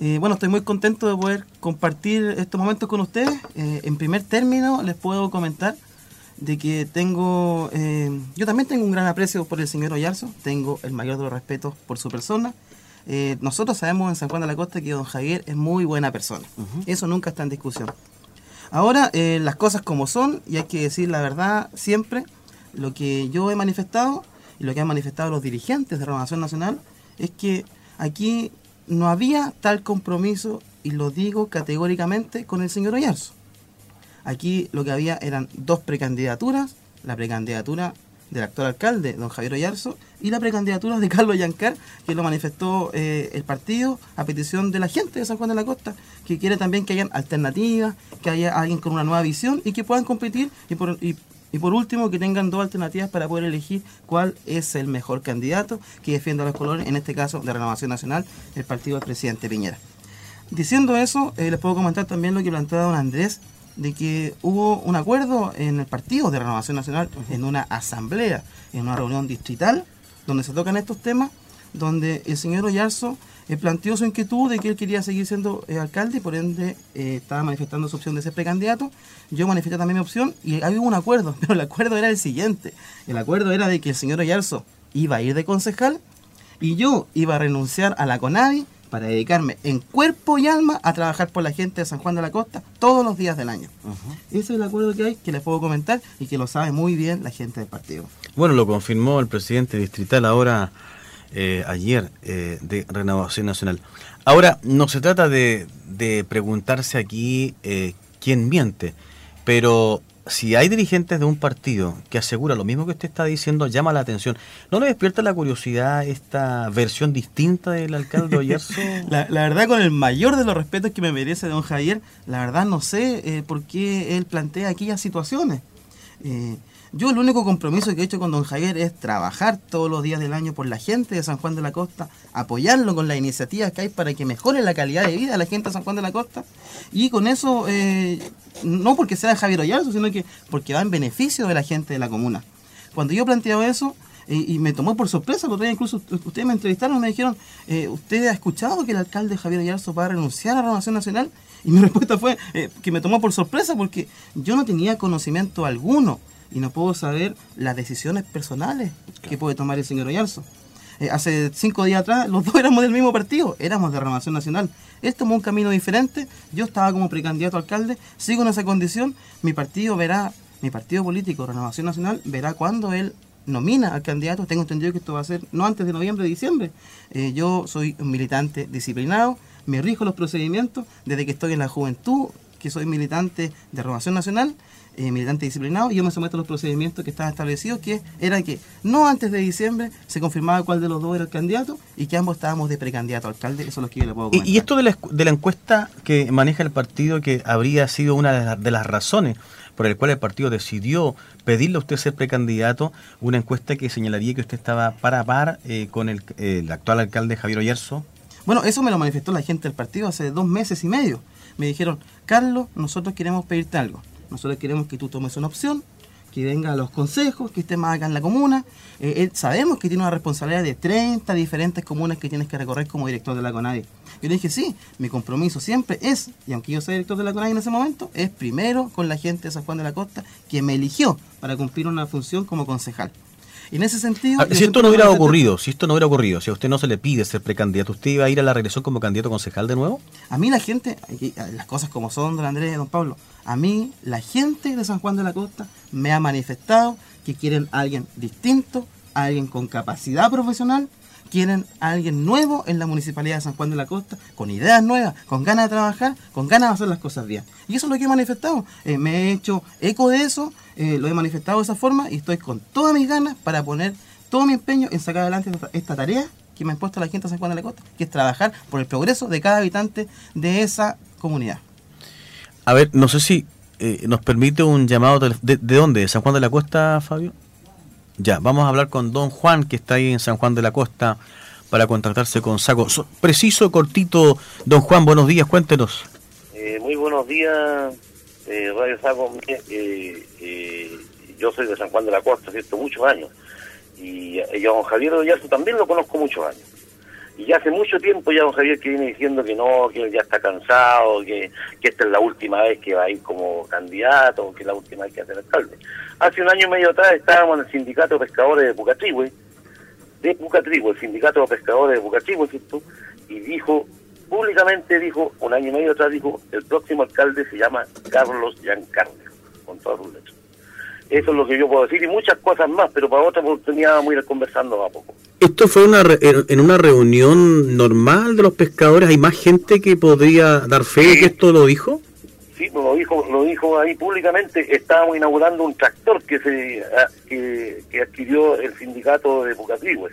Eh, bueno, estoy muy contento de poder compartir estos momentos con ustedes. Eh, en primer término, les puedo comentar de que tengo, eh, yo también tengo un gran aprecio por el señor Oyarzo, tengo el mayor de los respetos por su persona. nosotros sabemos en San Juan de la Costa que don Javier es muy buena persona. Eso nunca está en discusión. Ahora, las cosas como son, y hay que decir la verdad siempre, lo que yo he manifestado y lo que han manifestado los dirigentes de Renovación Nacional es que aquí no había tal compromiso, y lo digo categóricamente, con el señor Oyarzo. Aquí lo que había eran dos precandidaturas, la precandidatura del actual alcalde, don Javier Oyarzo, y la precandidatura de Carlos Yancar, que lo manifestó eh, el partido a petición de la gente de San Juan de la Costa, que quiere también que haya alternativas, que haya alguien con una nueva visión y que puedan competir y, por, y y por último, que tengan dos alternativas para poder elegir cuál es el mejor candidato que defienda los colores, en este caso de Renovación Nacional, el partido del presidente Piñera. Diciendo eso, eh, les puedo comentar también lo que planteaba don Andrés, de que hubo un acuerdo en el partido de Renovación Nacional, en una asamblea, en una reunión distrital, donde se tocan estos temas, donde el señor Oyarzo eh, planteó su inquietud de que él quería seguir siendo eh, alcalde y por ende eh, estaba manifestando su opción de ser precandidato. Yo manifesté también mi opción y había un acuerdo, pero el acuerdo era el siguiente. El acuerdo era de que el señor Oyarzo iba a ir de concejal y yo iba a renunciar a la CONADI para dedicarme en cuerpo y alma a trabajar por la gente de San Juan de la Costa todos los días del año. Ese es el acuerdo que hay, que les puedo comentar y que lo sabe muy bien la gente del partido. Bueno, lo confirmó el presidente distrital ahora eh, ayer eh, de Renovación Nacional. Ahora, no se trata de, preguntarse aquí eh, quién miente, pero si hay dirigentes de un partido que asegura lo mismo que usted está diciendo, llama la atención. ¿No le despierta la curiosidad esta versión distinta del alcalde la, la, verdad, con el mayor de los respetos que me merece don Javier, la verdad no sé por qué él plantea aquellas situaciones. Yo el único compromiso que he hecho con don Javier es trabajar todos los días del año por la gente de San Juan de la Costa, apoyarlo con las iniciativas que hay para que mejore la calidad de vida de la gente de San Juan de la Costa. Y con eso, eh, no porque sea Javier Oyarzo, sino que porque va en beneficio de la gente de la comuna. Cuando yo planteaba eso, eh, y me tomó por sorpresa, porque incluso ustedes me entrevistaron y me dijeron, eh, ¿usted ha escuchado que el alcalde Javier Oyarzo va a renunciar a la Renovación Nacional? Y mi respuesta fue que me tomó por sorpresa porque yo no tenía conocimiento alguno y no puedo saber las decisiones personales que puede tomar el señor Oyarzo. Eh, hace cinco días atrás los dos éramos del mismo partido, éramos de Renovación Nacional. Él tomó un camino diferente, yo estaba como precandidato a alcalde, sigo en esa condición, mi partido verá, mi partido político, Renovación Nacional, verá cuándo él nomina al candidato, tengo entendido que esto va a ser no antes de noviembre, diciembre. Eh, yo soy un militante disciplinado, me rijo los procedimientos desde que estoy en la juventud, que soy militante de Renovación Nacional eh, militante disciplinado y yo me someto a los procedimientos que estaban establecidos, que era que no antes de diciembre se confirmaba cuál de los dos era el candidato y que ambos estábamos de precandidato alcalde, eso es lo que yo le puedo comentar. Y, esto de la, de la, encuesta que maneja el partido, que habría sido una de, las razones por el cual el partido decidió pedirle a usted ser precandidato, una encuesta que señalaría que usted estaba para par eh, con el, el actual alcalde Javier Oyerzo. Bueno, eso me lo manifestó la gente del partido hace dos meses y medio. Me dijeron, Carlos, nosotros queremos pedirte algo. Nosotros queremos que tú tomes una opción, que venga a los consejos, que esté más acá en la comuna. Eh, sabemos que tiene una responsabilidad de 30 diferentes comunas que tienes que recorrer como director de la CONADI. Yo le dije, sí, mi compromiso siempre es, y aunque yo soy director de la CONADI en ese momento, es primero con la gente de San Juan de la Costa que me eligió para cumplir una función como concejal en ese sentido... Si esto no hubiera ocurrido, si esto no hubiera ocurrido, si a usted no se le pide ser precandidato, ¿usted iba a ir a la reelección como candidato concejal de nuevo? A mí la gente, las cosas como son, don Andrés y don Pablo, a mí la gente de San Juan de la Costa me ha manifestado que quieren a alguien distinto, a alguien con capacidad profesional, quieren a alguien nuevo en la municipalidad de San Juan de la Costa, con ideas nuevas, con ganas de trabajar, con ganas de hacer las cosas bien. Y eso es lo que he manifestado. Eh, me he hecho eco de eso eh, lo he manifestado de esa forma y estoy con todas mis ganas para poner todo mi empeño en sacar adelante esta, tarea que me ha impuesto la gente de San Juan de la Costa, que es trabajar por el progreso de cada habitante de esa comunidad. A ver, no sé si eh, nos permite un llamado de, de, dónde, de San Juan de la Costa, Fabio. Ya, vamos a hablar con don Juan, que está ahí en San Juan de la Costa, para contactarse con Saco. preciso, cortito, don Juan, buenos días, cuéntenos. Eh, muy buenos días, eh, Radio Sago, eh, eh, yo soy de San Juan de la Costa, ¿cierto? Muchos años. Y, a don Javier Oyarzo también lo conozco muchos años. Y hace mucho tiempo ya don Javier que viene diciendo que no, que ya está cansado, que, que esta es la última vez que va a ir como candidato, que es la última vez que a ser alcalde. Hace un año y medio atrás estábamos en el sindicato de pescadores de Pucatrihue, de Pucatrihue, el sindicato de pescadores de Pucatrihue. Y dijo, públicamente dijo, un año y medio atrás dijo, el próximo alcalde se llama Carlos Giancarlo, con todas sus letras. Eso es lo que yo puedo decir y muchas cosas más, pero para otra oportunidad vamos a ir conversando a poco. ¿Esto fue una re- en una reunión normal de los pescadores? ¿Hay más gente que podría dar fe de que esto lo dijo? Sí, pues lo dijo, lo dijo ahí públicamente. Estábamos inaugurando un tractor que se ah, que, que adquirió el sindicato de Pucatrihue,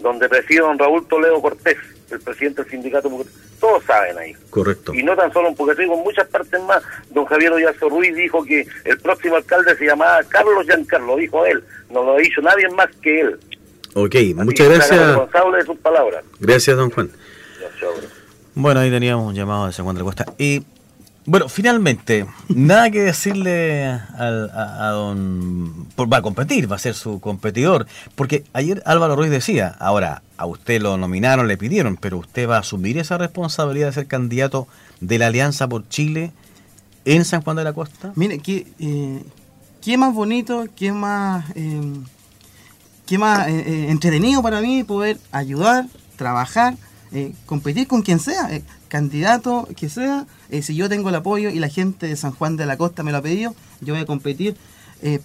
donde preside don Raúl Toledo Cortés, el presidente del sindicato. Todos saben ahí. Correcto. Y no tan solo en Pucatrihue, en muchas partes más. Don Javier Oyazo Ruiz dijo que el próximo alcalde se llamaba Carlos Giancarlo, dijo él. No lo ha dicho nadie más que él. Ok, Así muchas gracias. responsable de sus palabras. Gracias, don Juan. Bueno, ahí teníamos un llamado de San Juan de la Costa. Y bueno, finalmente, nada que decirle al- a, a don... va a competir, va a ser su competidor. Porque ayer Álvaro Ruiz decía, ahora a usted lo nominaron, le pidieron, pero usted va a asumir esa responsabilidad de ser candidato de la Alianza por Chile en San Juan de la Costa. Mire, qué, eh, qué más bonito, qué más, eh, qué más eh, eh, entretenido para mí poder ayudar, trabajar, eh, competir con quien sea, candidato que sea. si yo tengo el apoyo y la gente de San Juan de la Costa me lo ha pedido, yo voy a competir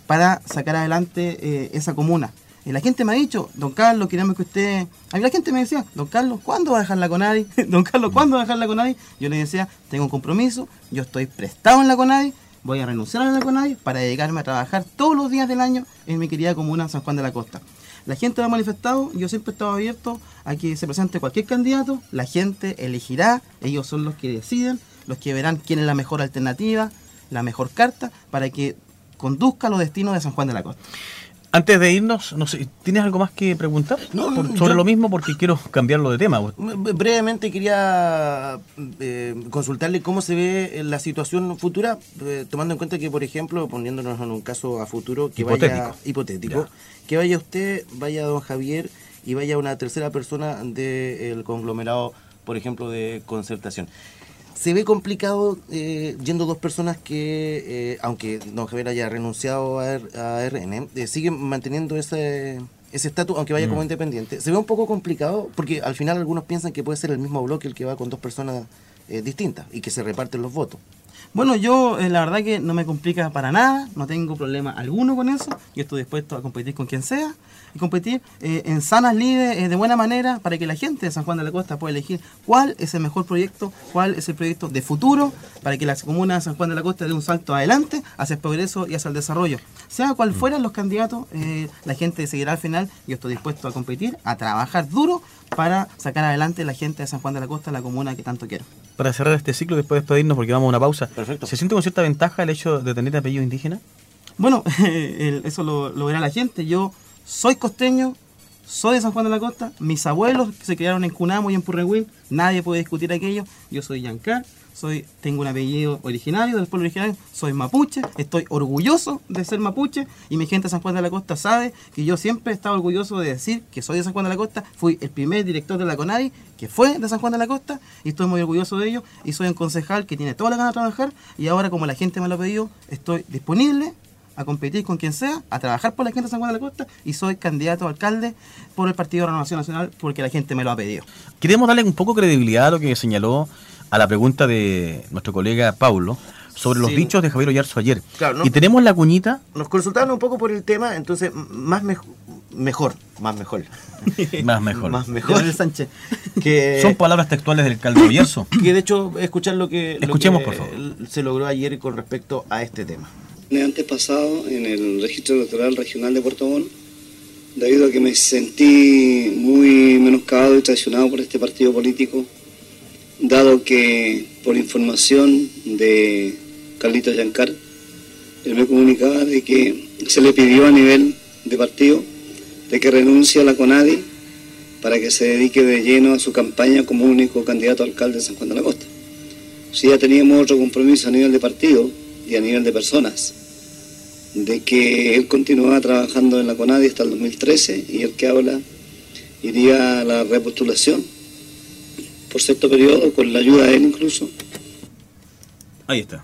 para sacar adelante esa comuna. La gente me ha dicho, don Carlos, queremos que usted... A mí la gente me decía, don Carlos, ¿cuándo va a dejar la Conadi? don Carlos, ¿cuándo va a dejar la Conadi? Yo le decía, tengo un compromiso, yo estoy prestado en la Conadi, voy a renunciar a la Conadi para dedicarme a trabajar todos los días del año en mi querida comuna San Juan de la Costa. La gente lo ha manifestado, yo siempre he estado abierto a que se presente cualquier candidato, la gente elegirá, ellos son los que deciden, los que verán quién es la mejor alternativa, la mejor carta, para que conduzca los destinos de San Juan de la Costa. Antes de irnos, no sé, ¿tienes algo más que preguntar No, Por- yo- sobre lo mismo? Porque quiero cambiarlo de tema. Bre- Brevemente quería eh, consultarle cómo se ve la situación futura, eh, tomando en cuenta que, por ejemplo, poniéndonos en un caso a futuro, que vaya Hipotético. hipotético, que vaya usted, vaya don Javier y vaya una tercera persona del conglomerado, por ejemplo, de concertación. Se ve complicado eh, yendo dos personas que, eh, aunque don Javier haya renunciado a, R- a RN, eh, siguen manteniendo ese ese estatus, aunque vaya como independiente. Se ve un poco complicado porque al final algunos piensan que puede ser el mismo bloque el que va con dos personas eh, distintas y que se reparten los votos. Bueno, yo eh, la verdad que no me complica para nada, no tengo problema alguno con eso. Yo estoy dispuesto a competir con quien sea y competir eh, en sanas lides, eh, de buena manera, para que la gente de San Juan de la Costa pueda elegir cuál es el mejor proyecto, cuál es el proyecto de futuro, para que la comuna de San Juan de la Costa dé un salto adelante hacia el progreso y hacia el desarrollo. Sea cual fueran los candidatos, la gente seguirá al final. Yo estoy dispuesto a competir, a trabajar duro para sacar adelante la gente de San Juan de la Costa, la comuna que tanto quiero. Para cerrar este ciclo, después de despedirnos, porque vamos a una pausa. Perfecto. ¿Se siente con cierta ventaja el hecho de tener apellido indígena? Bueno, el- eso lo, lo verá la gente. Yo soy costeño, soy de San Juan de la Costa. Mis abuelos se criaron en Cunamo y en Purrehuil. Nadie puede discutir aquello. Yo soy Yancar, soy, tengo un apellido originario del pueblo originario. Soy mapuche, estoy orgulloso de ser mapuche. Y mi gente de San Juan de la Costa sabe que yo siempre he estado orgulloso de decir que soy de San Juan de la Costa. Fui el primer director de la CONADI que fue de San Juan de la Costa y estoy muy orgulloso de ello. Y soy un concejal que tiene toda la ganas de trabajar. Y ahora, como la gente me lo ha pedido, estoy disponible a competir con quien sea, a trabajar por la gente de San Juan de la Costa y soy candidato a alcalde por el Partido de Renovación Nacional porque la gente me lo ha pedido. Queremos darle un poco de credibilidad a lo que señaló a la pregunta de nuestro colega Paulo sobre los Sí. dichos de Javier Oyarzo ayer. Claro. Y tenemos la cuñita, Nos consultaron un poco por el tema, entonces más mej- mejor, más mejor. más mejor. Más mejor. Sánchez. que, Son palabras textuales del caldo Oyarzo. que de hecho escuchar lo que, lo Escuchemos, que por favor. se logró ayer con respecto a este tema. el antepasado en el registro electoral regional de Puerto Montt, debido a que me sentí muy menoscabado y traicionado por este partido político, dado que por información de Carlitos Yancar, él me comunicaba de que se le pidió a nivel de partido de que renuncie a la CONADI para que se dedique de lleno a su campaña como único candidato a alcalde de San Juan de la Costa. Si ya teníamos otro compromiso a nivel de partido y a nivel de personas, de que él continuaba trabajando en la CONADI hasta el 2013 y el que habla iría a la repostulación por sexto periodo, con la ayuda de él incluso. Ahí está.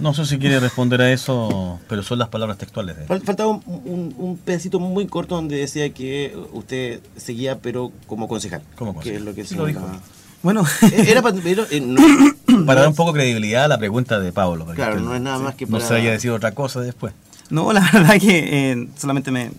No sé si quiere responder a eso, pero son las palabras textuales de él. Fal- Faltaba un, un- un pedacito muy corto donde decía que usted seguía, pero como concejal. Como Que concejal. es lo que Sí, se lo dijo. Bueno, Era para, pero, eh, no- Para dar un poco de credibilidad a la pregunta de Pablo. que Claro, usted no es nada más que No para- se haya decidido otra cosa después. No, la verdad que eh, solamente me,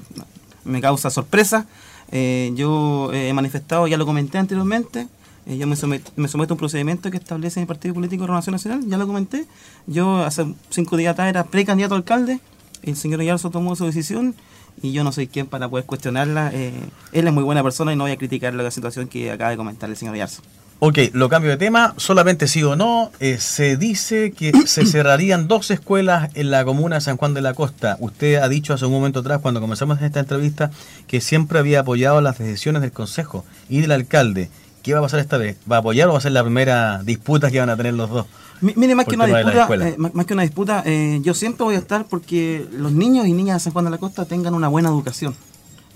me causa sorpresa. Eh, yo eh, he manifestado, ya lo comenté anteriormente, eh, yo me, somet- me someto a un procedimiento que establece mi partido político Renovación Nacional, ya lo comenté. Yo hace cinco días atrás era precandidato a alcalde, el señor Yarzo tomó su decisión y yo no soy quien para poder cuestionarla. eh, él es muy buena persona y no voy a criticar la situación que acaba de comentar el señor Yarzo. Ok, lo cambio de tema, solamente sí o no. eh, se dice que se cerrarían dos escuelas en la comuna de San Juan de la Costa. Usted ha dicho hace un momento atrás, cuando comenzamos esta entrevista, que siempre había apoyado las decisiones del Consejo y del alcalde. ¿Qué va a pasar esta vez? ¿Va a apoyar o va a ser la primera disputa que van a tener los dos? Mi- Mire, más que, una disputa, eh, más, que una disputa, eh, yo siempre voy a estar porque los niños y niñas de San Juan de la Costa tengan una buena educación.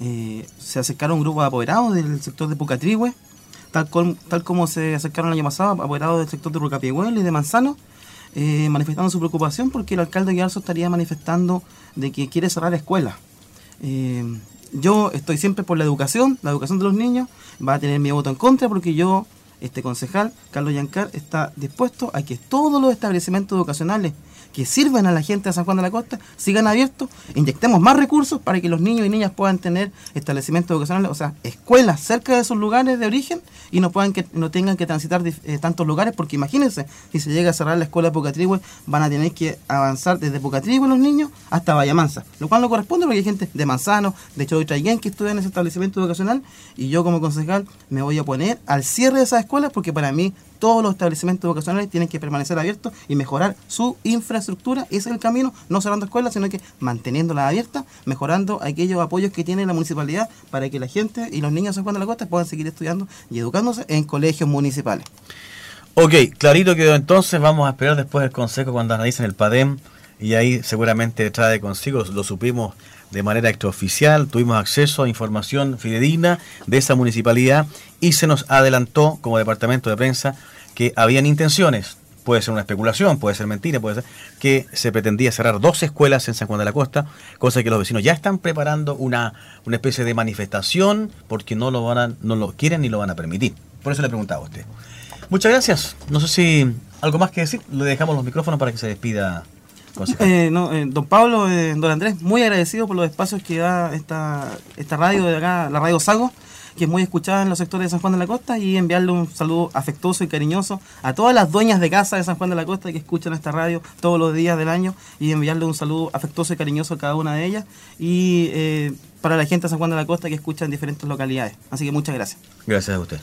Eh, se acercaron un grupo de apoderados del sector de Pucatrihue, tal, tal como se acercaron el año pasado, apoderados del sector de Rucapiegüel y de Manzano, eh, manifestando su preocupación porque el alcalde Guiarzo estaría manifestando de que quiere cerrar escuelas. Eh, yo estoy siempre por la educación, la educación de los niños, va a tener mi voto en contra porque yo, este concejal, Carlos Yancar, está dispuesto a que todos los establecimientos educacionales que sirven a la gente de San Juan de la Costa sigan abiertos, inyectemos más recursos para que los niños y niñas puedan tener establecimientos educacionales, o sea, escuelas cerca de sus lugares de origen y no puedan que no tengan que transitar eh, tantos lugares, porque imagínense, si se llega a cerrar la escuela de Pucatrihue, van a tener que avanzar desde Pucatrihue los niños hasta Vallamansa, lo cual no corresponde porque hay gente de Manzano, de Traiguén que estudia en ese establecimiento educacional y yo como concejal me voy a oponer al cierre de esas escuelas porque para mí todos los establecimientos educacionales tienen que permanecer abiertos y mejorar su infraestructura. Ese es el camino, no cerrando escuelas, sino que manteniéndolas abiertas, mejorando aquellos apoyos que tiene la municipalidad para que la gente y los niños de San Juan de la Costa puedan seguir estudiando y educándose en colegios municipales. Ok, clarito quedó entonces. Vamos a esperar después del consejo cuando analicen el PADEM y ahí seguramente trae consigo, lo supimos de manera extraoficial, tuvimos acceso a información fidedigna de esa municipalidad y se nos adelantó como departamento de prensa que habían intenciones, puede ser una especulación, puede ser mentira, puede ser que se pretendía cerrar dos escuelas en San Juan de la Costa, cosa que los vecinos ya están preparando una, una especie de manifestación porque no lo van a, no lo quieren ni lo van a permitir. Por eso le preguntaba a usted. Muchas gracias. No sé si algo más que decir. Le dejamos los micrófonos para que se despida. Eh, no, eh, don Pablo, eh, don Andrés, muy agradecido por los espacios que da esta, esta radio de acá, la radio Sago, que es muy escuchada en los sectores de San Juan de la Costa, y enviarle un saludo afectuoso y cariñoso a todas las dueñas de casa de San Juan de la Costa que escuchan esta radio todos los días del año, y enviarle un saludo afectuoso y cariñoso a cada una de ellas, y eh, para la gente de San Juan de la Costa que escucha en diferentes localidades. Así que muchas gracias. Gracias a usted.